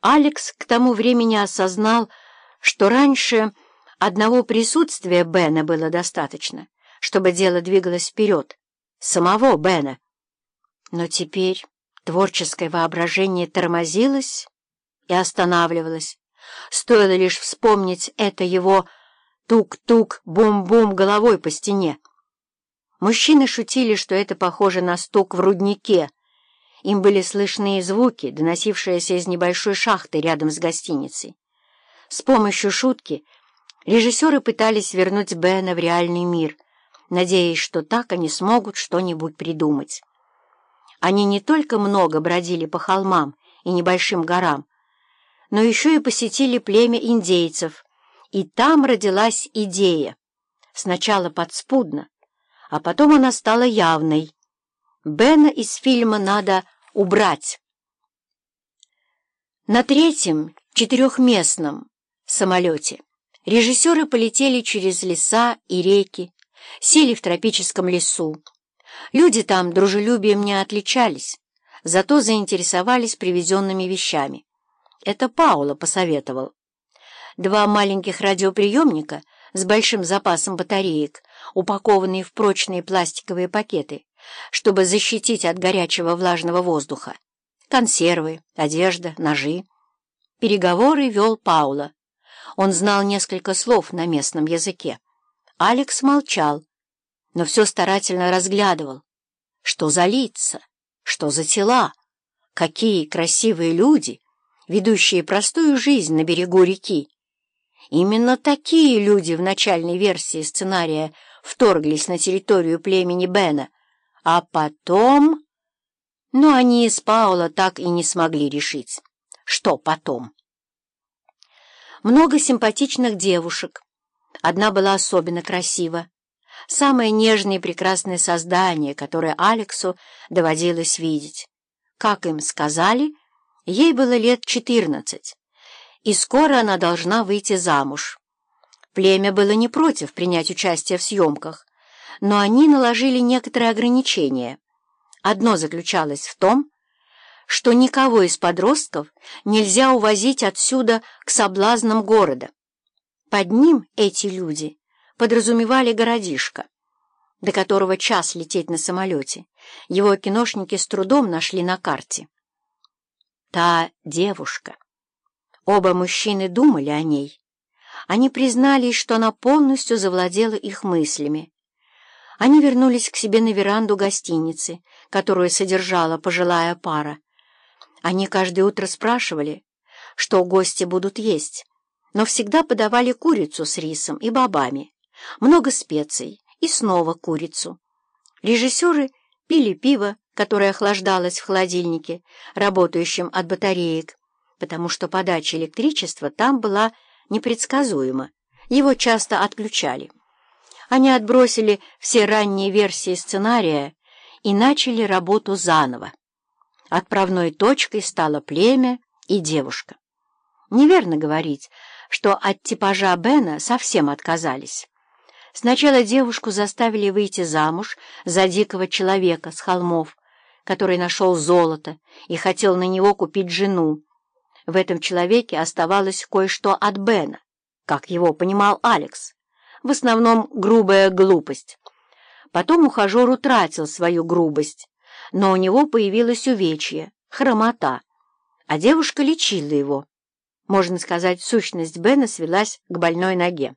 Алекс к тому времени осознал, что раньше одного присутствия Бена было достаточно, чтобы дело двигалось вперед, самого Бена. Но теперь творческое воображение тормозилось и останавливалось. Стоило лишь вспомнить это его тук-тук, бум-бум головой по стене. Мужчины шутили, что это похоже на стук в руднике. Им были слышны звуки, доносившиеся из небольшой шахты рядом с гостиницей. С помощью шутки режиссеры пытались вернуть Бена в реальный мир, надеясь, что так они смогут что-нибудь придумать. Они не только много бродили по холмам и небольшим горам, но еще и посетили племя индейцев, и там родилась идея. Сначала подспудно, а потом она стала явной. Бена из фильма надо убрать. На третьем, четырехместном самолете режиссеры полетели через леса и реки, сели в тропическом лесу. Люди там дружелюбием не отличались, зато заинтересовались привезенными вещами. Это Паула посоветовал. Два маленьких радиоприемника с большим запасом батареек, упакованные в прочные пластиковые пакеты, чтобы защитить от горячего влажного воздуха. Консервы, одежда, ножи. Переговоры вел Паула. Он знал несколько слов на местном языке. Алекс молчал, но все старательно разглядывал. Что за лица? Что за тела? Какие красивые люди, ведущие простую жизнь на берегу реки. Именно такие люди в начальной версии сценария вторглись на территорию племени Бена, а потом... Но они с Паула так и не смогли решить. Что потом? Много симпатичных девушек. Одна была особенно красива. Самое нежное и прекрасное создание, которое Алексу доводилось видеть. Как им сказали, ей было лет четырнадцать и скоро она должна выйти замуж. Племя было не против принять участие в съемках, но они наложили некоторые ограничения. Одно заключалось в том, что никого из подростков нельзя увозить отсюда к соблазнам города. Под ним эти люди подразумевали городишко, до которого час лететь на самолете. Его киношники с трудом нашли на карте. Та девушка Оба мужчины думали о ней. Они признались, что она полностью завладела их мыслями. Они вернулись к себе на веранду гостиницы, которую содержала пожилая пара. Они каждое утро спрашивали, что гости будут есть, но всегда подавали курицу с рисом и бобами, много специй и снова курицу. Режиссеры пили пиво, которое охлаждалось в холодильнике, работающем от батареек, потому что подача электричества там была непредсказуема, его часто отключали. Они отбросили все ранние версии сценария и начали работу заново. Отправной точкой стало племя и девушка. Неверно говорить, что от типажа Бена совсем отказались. Сначала девушку заставили выйти замуж за дикого человека с холмов, который нашел золото и хотел на него купить жену, в этом человеке оставалось кое-что от Бена, как его понимал Алекс. В основном грубая глупость. Потом ухажер утратил свою грубость, но у него появилось увечье, хромота, а девушка лечила его. Можно сказать, сущность Бена свелась к больной ноге.